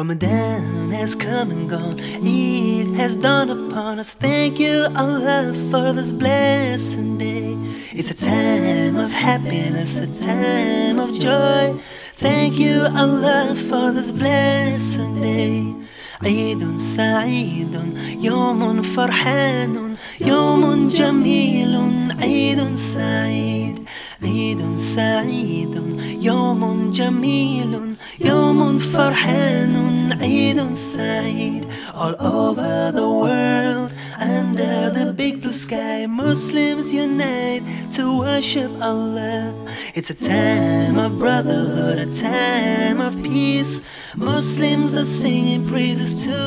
Ramadan has come and gone, Eid has dawned upon us. Thank you, Allah, for this blessed day. It's a time of happiness, a time of joy. Thank you, Allah, for this blessed day. عيد سعيد يوم فرحان يوم جميل عيد سعيد عيد سعيد يوم جميل يوم فرحان in Eid on side, all over the world, under the big blue sky. Muslims unite to worship Allah. It's a time of brotherhood, a time of peace. Muslims are singing praises to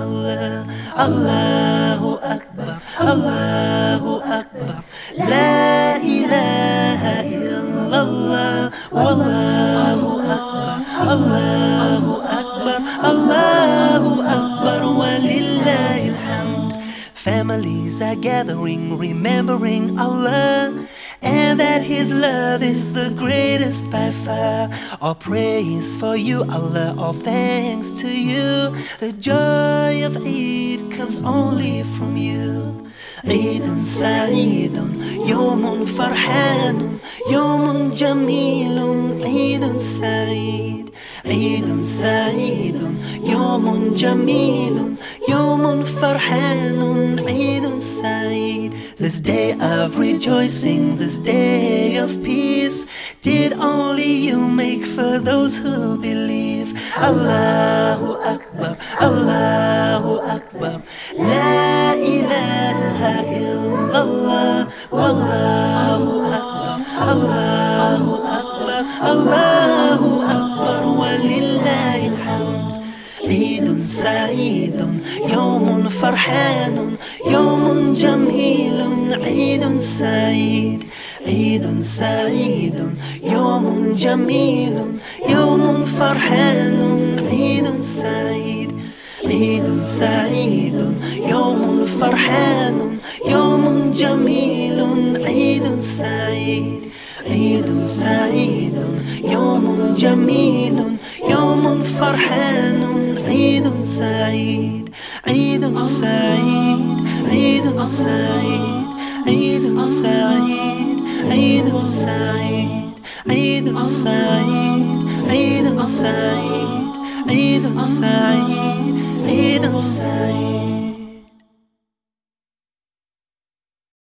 Allah. Allahu Akbar. Allah. Allahu Akbar Walillahi alhamd Families are gathering remembering Allah and that His love is the greatest by far. All praise for you, Allah, all thanks to you. The joy of Eid comes only from you. عيد سعيد يوم فرحان يوم جميل عيد سعيد عيد سعيد يوم جميل يوم فرحان عيد سعيد This day of rejoicing, this day of peace Did only you make for those who believe Allahu Akbar, Allahu Akbar La ilaha illallah Wallahu Akbar, Allahu Akbar Allahu سعيد يوم فرحان يوم جميل عيد سعيد عيد سعيد يوم جميل يوم فرحان عيد سعيد عيد سعيد يوم فرحان يوم جميل عيد سعيد عيد سعيد يوم جميل يوم فرحان. سعيد عيد سعيد عيد سعيد عيد سعيد